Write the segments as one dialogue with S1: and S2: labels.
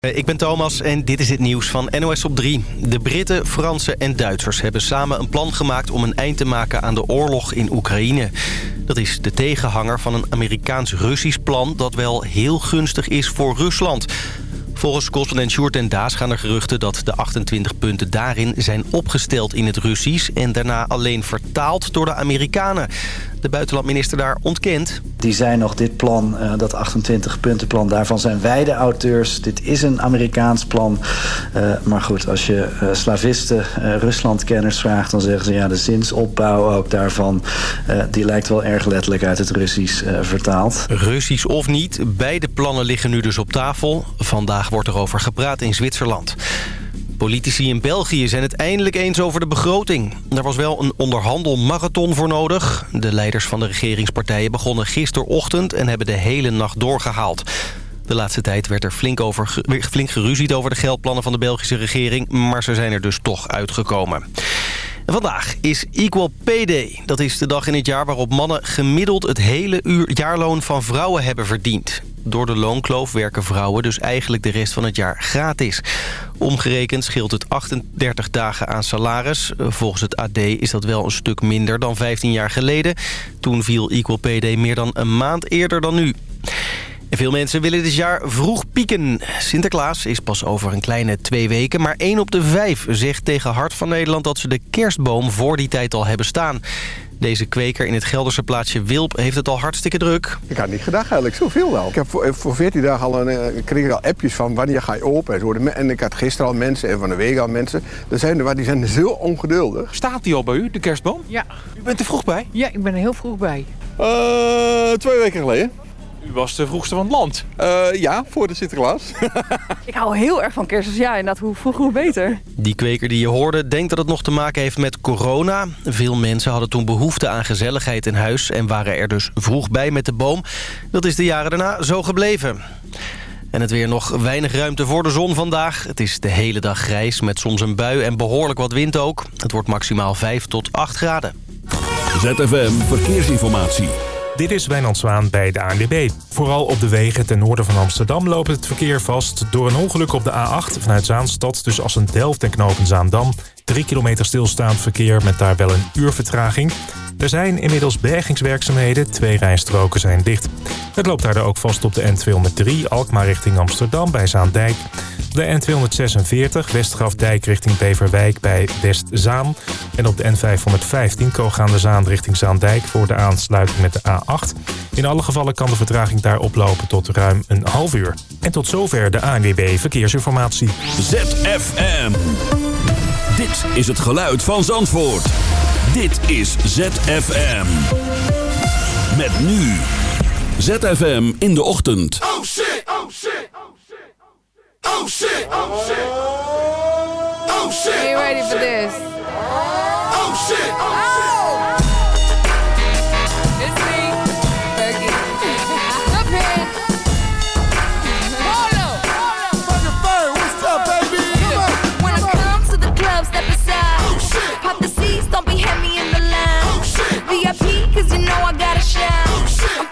S1: Eh, ik ben Thomas en dit is het nieuws van NOS op 3. De Britten, Fransen en Duitsers hebben samen een plan gemaakt... om een eind te maken aan de oorlog in Oekraïne. Dat is de tegenhanger van een Amerikaans-Russisch plan... dat wel heel gunstig is voor Rusland... Volgens correspondent Sjoerd en Daas gaan er geruchten dat de 28 punten daarin zijn opgesteld in het Russisch... en daarna alleen vertaald door de Amerikanen. De buitenlandminister daar ontkent.
S2: Die zijn nog dit plan, uh, dat 28-puntenplan, daarvan zijn wij de auteurs. Dit is een Amerikaans plan. Uh, maar goed, als je uh, slavisten, Ruslandkenners vraagt... dan zeggen ze ja, de zinsopbouw ook daarvan... die lijkt wel erg letterlijk uit het Russisch vertaald.
S1: Russisch of niet, beide plannen liggen nu dus op tafel. Vandaag wordt er over gepraat in Zwitserland. Politici in België zijn het eindelijk eens over de begroting. Er was wel een onderhandelmarathon voor nodig. De leiders van de regeringspartijen begonnen gisterochtend... en hebben de hele nacht doorgehaald. De laatste tijd werd er flink, over, flink geruzied over de geldplannen van de Belgische regering... maar ze zijn er dus toch uitgekomen. Vandaag is Equal Pay Day. Dat is de dag in het jaar waarop mannen gemiddeld het hele uur jaarloon van vrouwen hebben verdiend. Door de loonkloof werken vrouwen dus eigenlijk de rest van het jaar gratis. Omgerekend scheelt het 38 dagen aan salaris. Volgens het AD is dat wel een stuk minder dan 15 jaar geleden. Toen viel Equal Pay meer dan een maand eerder dan nu. En veel mensen willen dit jaar vroeg pieken. Sinterklaas is pas over een kleine twee weken. Maar één op de vijf zegt tegen Hart van Nederland... dat ze de kerstboom voor die tijd al hebben staan. Deze kweker in het Gelderse plaatsje Wilp heeft het al hartstikke druk.
S3: Ik had niet gedacht eigenlijk, zoveel wel. Ik heb voor, voor 14 dagen al een, eh, kreeg ik al appjes van wanneer ga je open en zo. En ik had gisteren al mensen en van de week al mensen. Er zijn er waar die zijn zo ongeduldig.
S4: Staat die al bij u, de kerstboom?
S5: Ja.
S4: U bent er vroeg bij?
S5: Ja, ik ben er heel vroeg bij.
S3: Uh, twee weken geleden.
S4: U was de vroegste van het land.
S3: Uh, ja, voor de Sinterklaas.
S5: ik hou heel erg van kerst, dus ja, inderdaad, hoe vroeg hoe beter.
S1: Die kweker die je hoorde denkt dat het nog te maken heeft met corona. Veel mensen hadden toen behoefte aan gezelligheid in huis... en waren er dus vroeg bij met de boom. Dat is de jaren daarna zo gebleven. En het weer nog weinig ruimte voor de zon vandaag. Het is de hele dag grijs met soms een bui en behoorlijk wat wind ook. Het wordt maximaal 5 tot 8 graden.
S6: ZFM Verkeersinformatie.
S7: Dit is Wijnand Zwaan bij de ANWB. Vooral op de wegen ten noorden van Amsterdam loopt het verkeer vast... door een ongeluk op de A8 vanuit Zaanstad tussen Assen-Delft en knopen Zaandam. 3 kilometer stilstaand verkeer met daar wel een uur vertraging. Er zijn inmiddels bergingswerkzaamheden, twee rijstroken zijn dicht. Het loopt daardoor ook vast op de N203 Alkmaar richting Amsterdam bij Zaandijk. De N246 Westgrafdijk richting Beverwijk bij Westzaan. En op de N515 Kooggaande Zaan richting Zaandijk voor de aansluiting met de A8. In alle gevallen kan de vertraging daar oplopen tot ruim een half uur. En tot zover de ANWB Verkeersinformatie.
S6: ZFM. Dit is het geluid van Zandvoort. Dit is ZFM. Met nu. ZFM in de ochtend.
S8: Oh shit, oh shit, oh shit. Oh shit, oh shit. Oh shit.
S9: Are you ready for this?
S8: Oh shit, oh shit.
S9: It's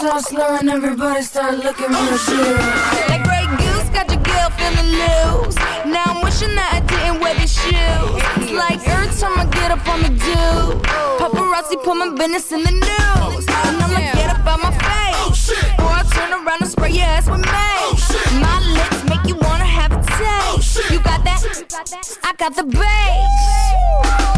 S10: And my speech starts. Everybody start looking real good.
S11: Like Grey Goose got your girl feeling loose. Now I'm wishing that I didn't wear these shoes. It's like every time I get up on the do, paparazzi put my business in the news. And I'ma get up on my face. Oh, or I turn around and spray your ass with mace. Oh, my lips make you wanna have a taste. Oh, you got that? I got the bass.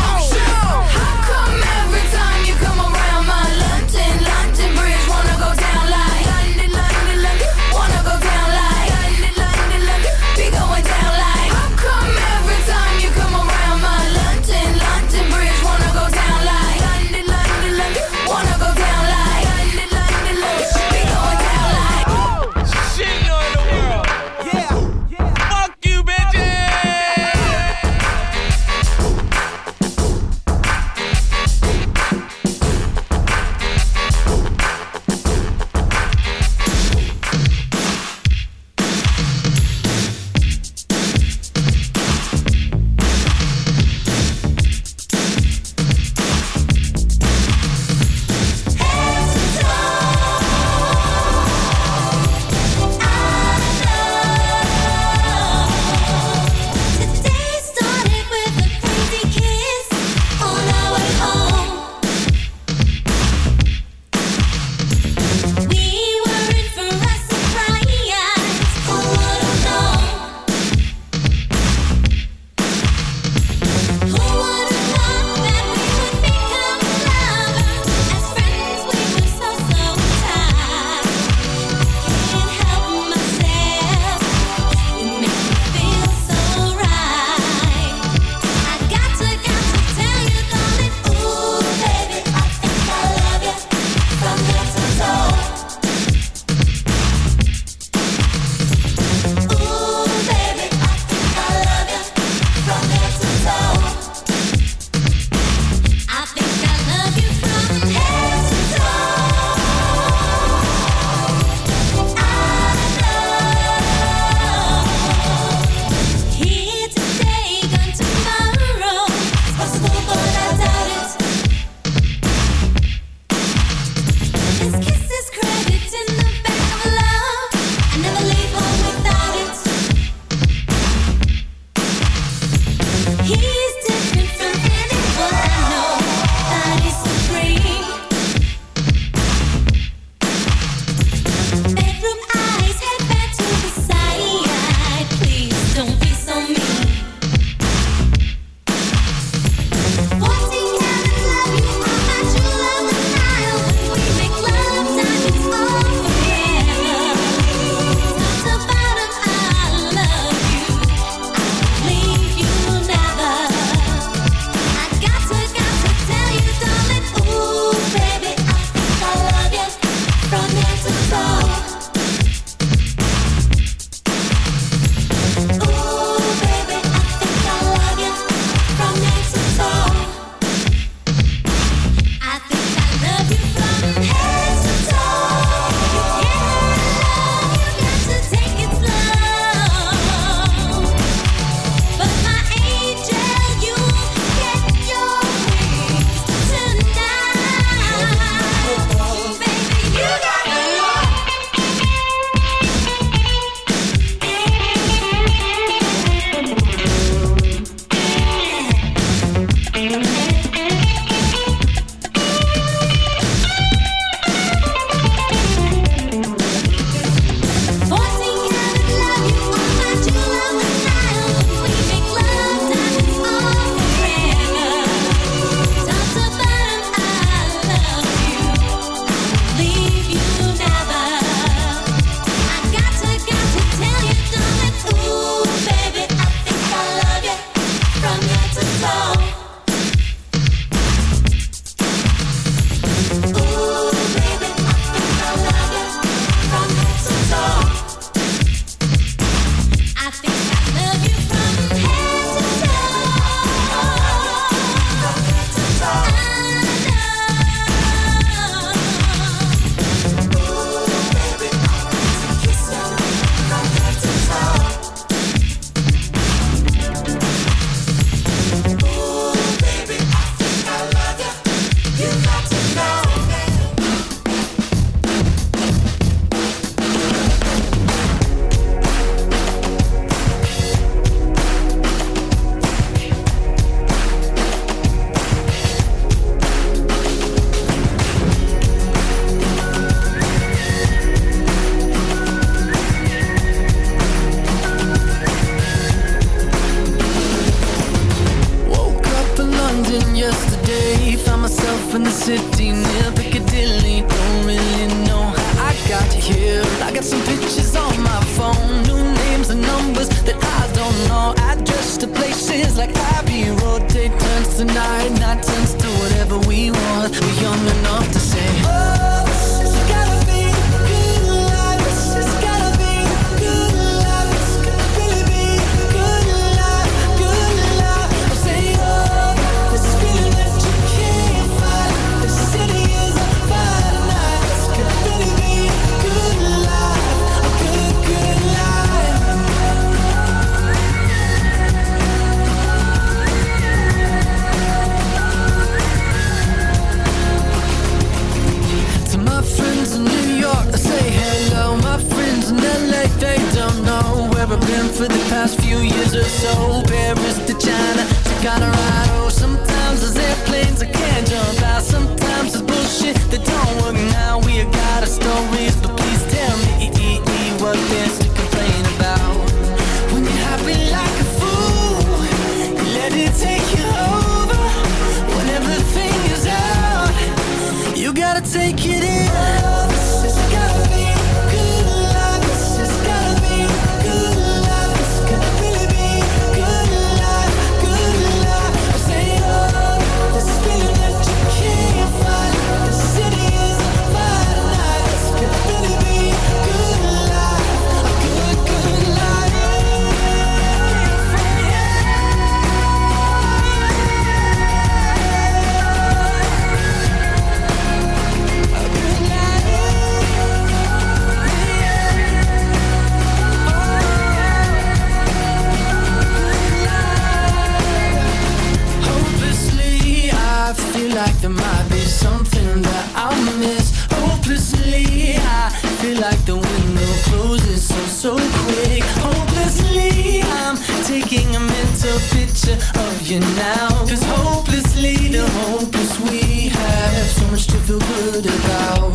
S12: now. Cause hopelessly the hopeless we have So much to feel good about.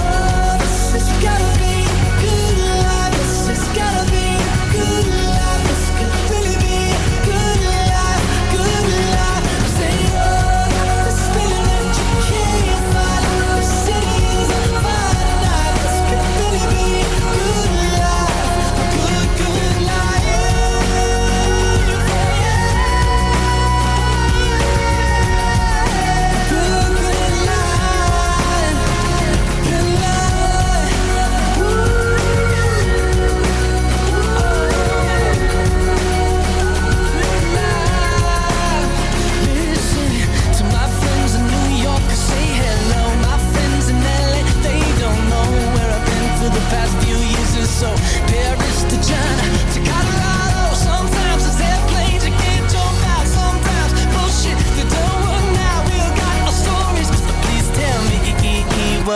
S12: Oh, this has gotta be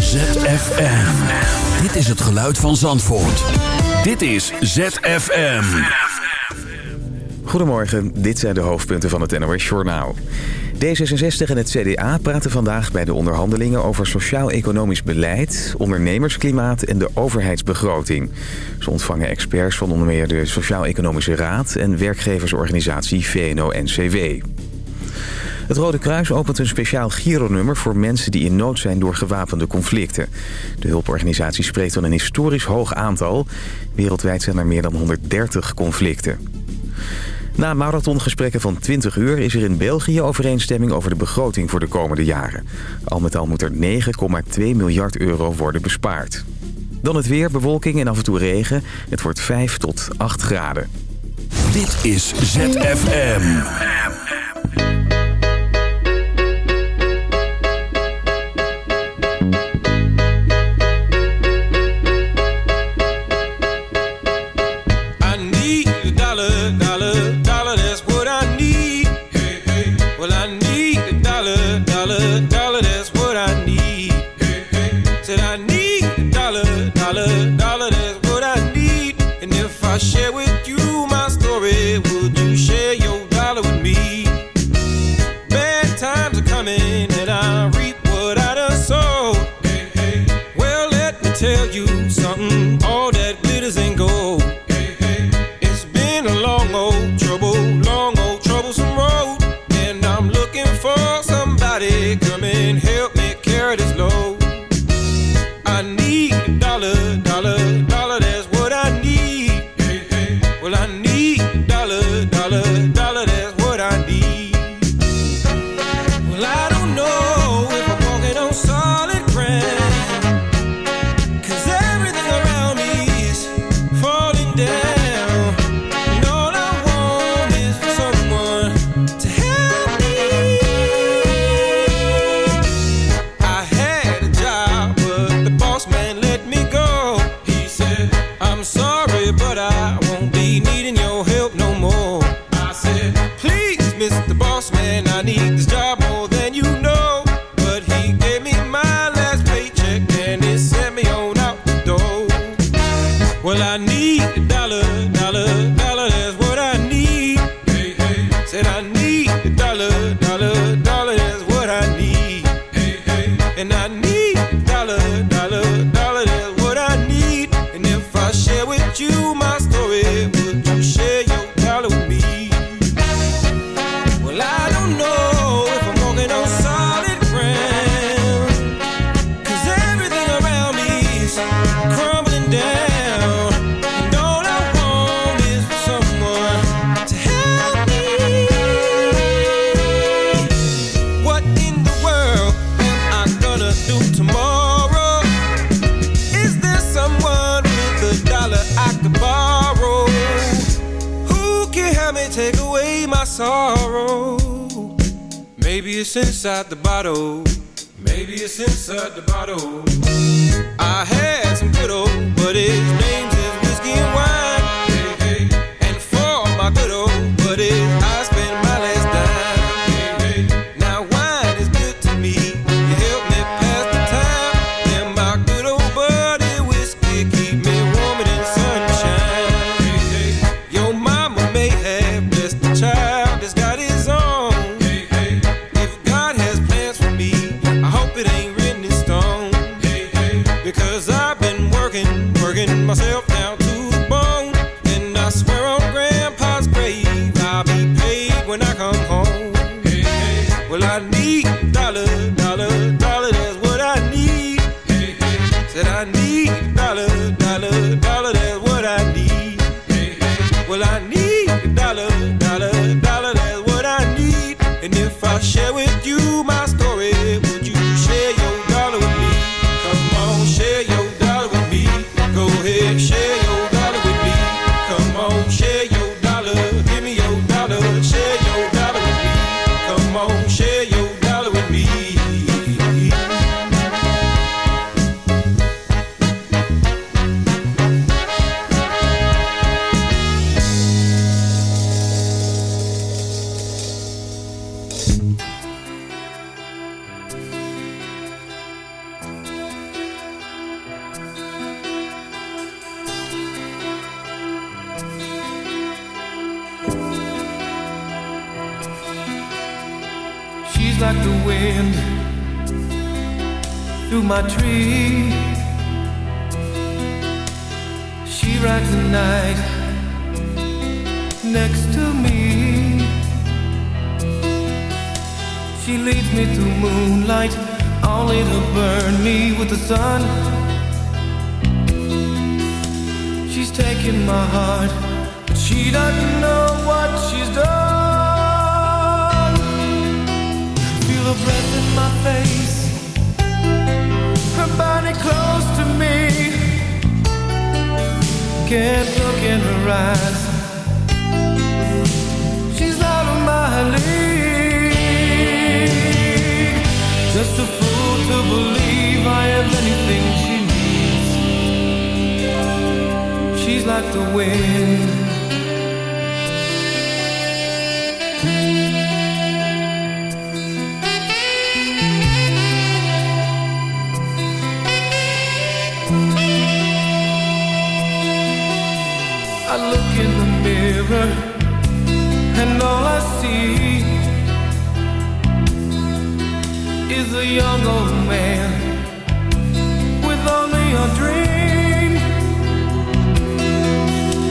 S8: ZFM. Dit is het geluid van Zandvoort. Dit is ZFM.
S13: Goedemorgen, dit zijn de hoofdpunten van het NOS-journaal. D66 en het CDA praten vandaag bij de onderhandelingen over sociaal-economisch beleid, ondernemersklimaat en de overheidsbegroting. Ze ontvangen experts van onder meer de Sociaal-Economische Raad en werkgeversorganisatie VNO-NCW. Het Rode Kruis opent een speciaal gironummer voor mensen die in nood zijn door gewapende conflicten. De hulporganisatie spreekt van een historisch hoog aantal. Wereldwijd zijn er meer dan 130 conflicten. Na marathongesprekken van 20 uur is er in België overeenstemming over de begroting voor de komende jaren. Al met al moet er 9,2 miljard euro worden bespaard. Dan het weer, bewolking en af en toe regen. Het wordt 5 tot 8 graden.
S6: Dit is ZFM.
S14: Well, I need my
S15: heart, but she doesn't know what she's done. Feel her breath in my face, her body close to me. Can't look in her eyes. She's out of my league. Just a fool to believe I have anything like the wind. I look in the mirror and all I see is a young old man with only a dream.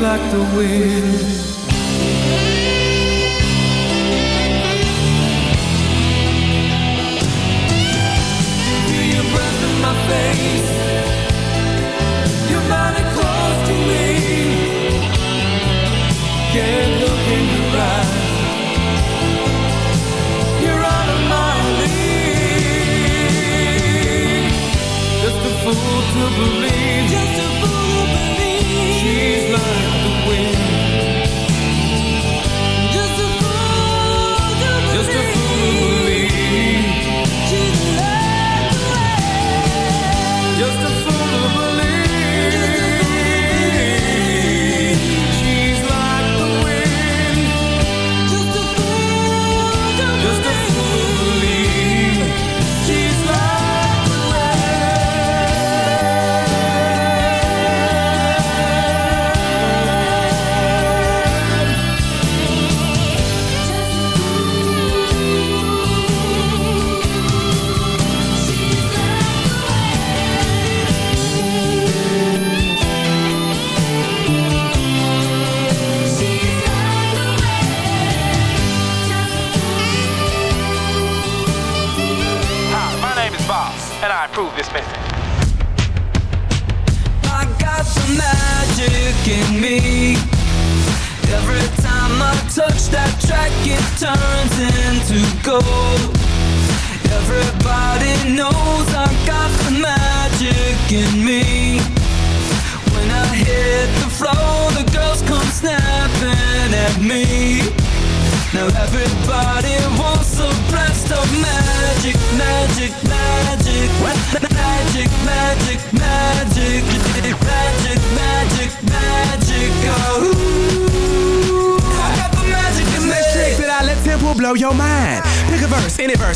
S15: Like the wind.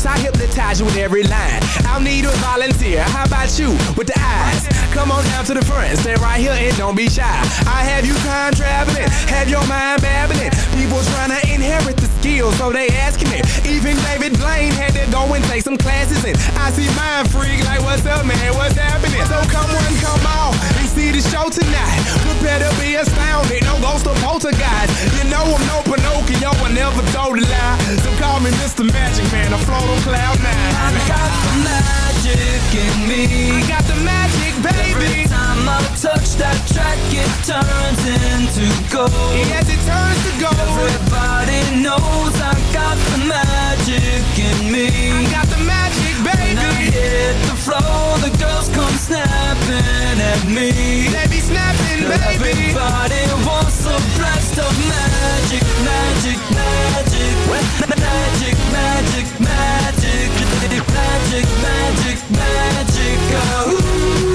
S16: I
S17: hypnotize you with every line. I'll need a volunteer. How about you with the eyes? Come on down to the front, stay right here and don't be shy. I have you time traveling, have your mind babbling. People trying to inherit the skills, so they asking it. Even David Blaine had to go and take some classes and I see mind freak like, what's up, man? What's happening? So come on, come on, and see the show tonight. Prepare to be astounded, no ghost of poltergeist. You know I'm no Pinocchio, I never told a lie. So call me Mr. Magic Man, I float on cloud nine.
S18: I got the magic in me.
S17: I got the magic, baby.
S18: Every time I touch that track, it turns into gold.
S17: Yes, it turns to gold.
S18: Everybody knows I got the magic in me.
S17: I got the magic, baby.
S18: When I hit the floor, the girls come snapping at me.
S17: They be snapping, baby.
S18: Everybody wants a blast of magic, magic, magic. Magic, magic, magic. Magic, magic, magic. Oh,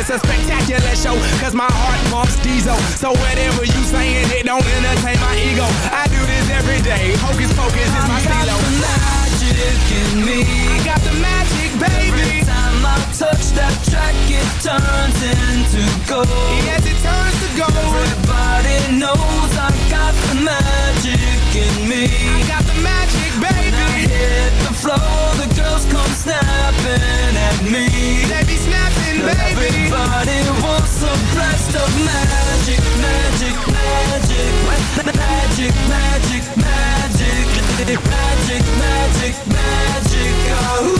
S17: It's a spectacular show, cause my heart pumps diesel. So whatever you saying, it don't entertain my ego. I do this every day. Hocus pocus is my
S18: I got
S17: stilo.
S18: the magic in me.
S17: I got the magic, baby.
S18: Every time I touch that track, it turns into gold.
S17: Yes, it turns to gold.
S18: Everybody knows I got the magic in me.
S17: I got the magic,
S18: When I
S17: baby.
S18: hit the floor, the girls come snapping me
S17: They be snapping, baby
S18: Everybody wants a blast of magic, magic, magic Magic, magic, magic Magic, magic, magic, magic
S17: oh.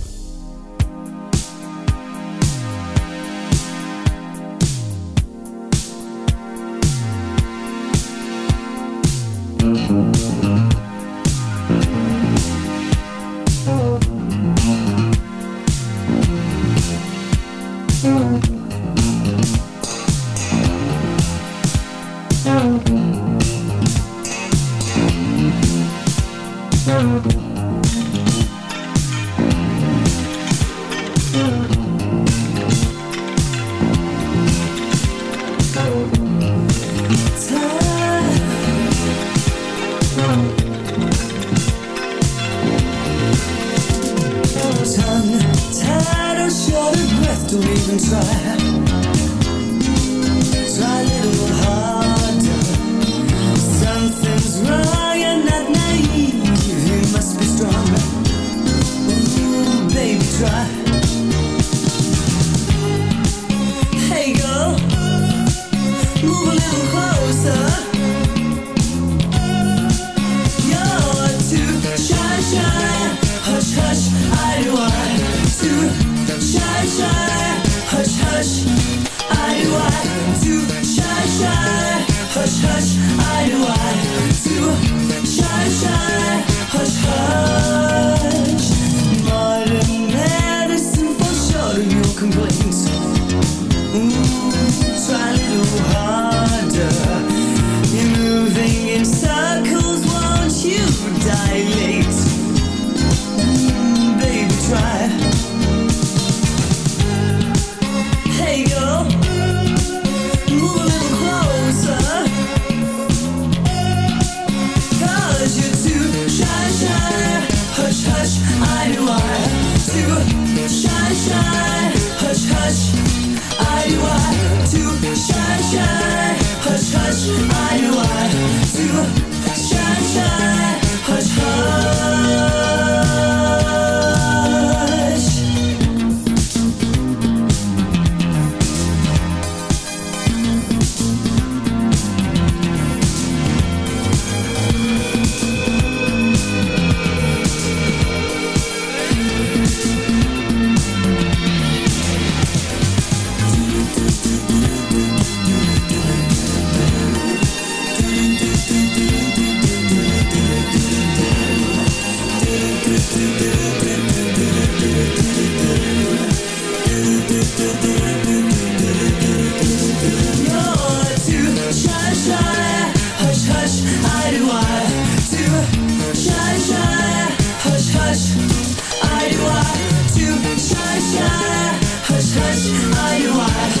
S18: you
S19: are.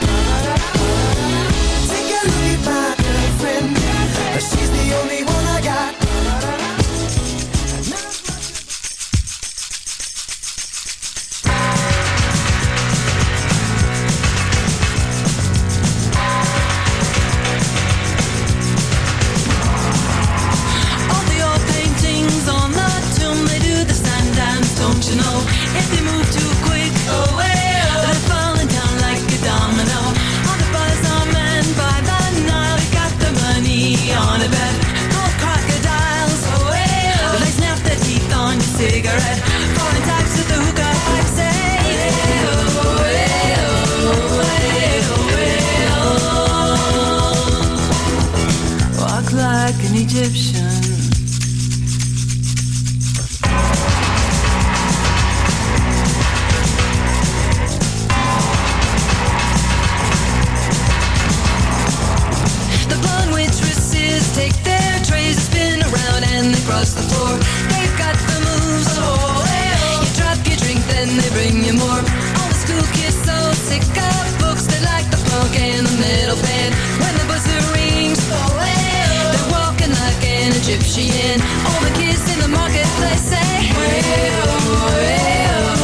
S20: Then they bring you more. All the school kids so sick of books, they like the punk and the metal band. When the buzzer rings, oh, hey, they're walking like an Egyptian. All the kids in the marketplace say, way, oh, way, oh.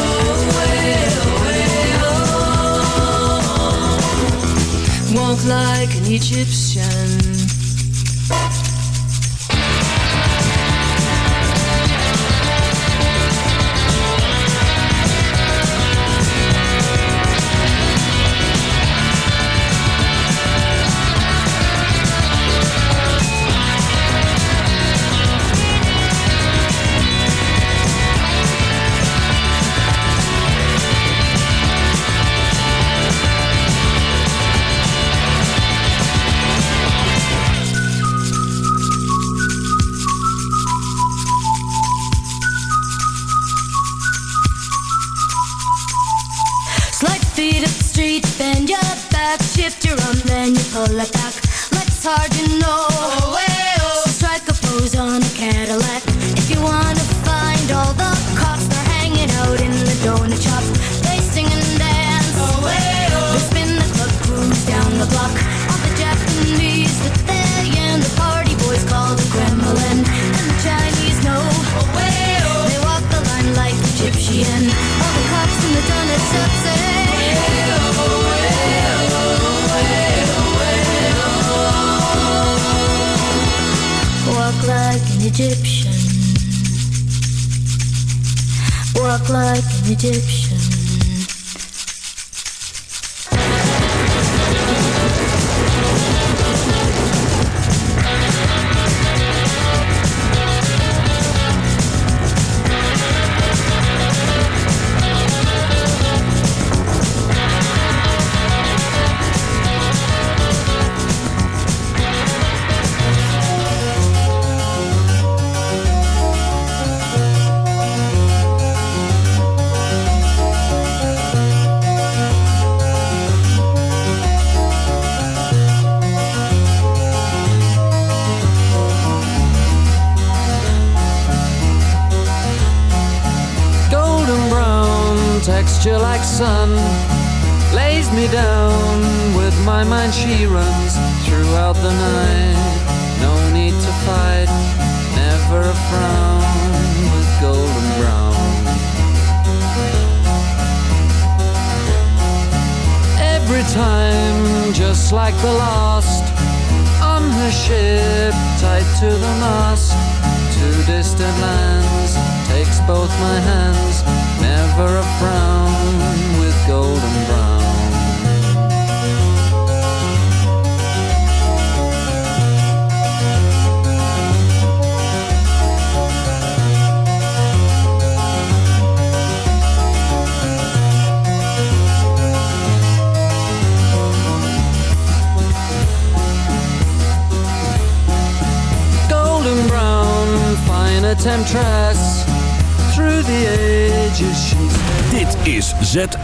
S20: Walk like an Egyptian.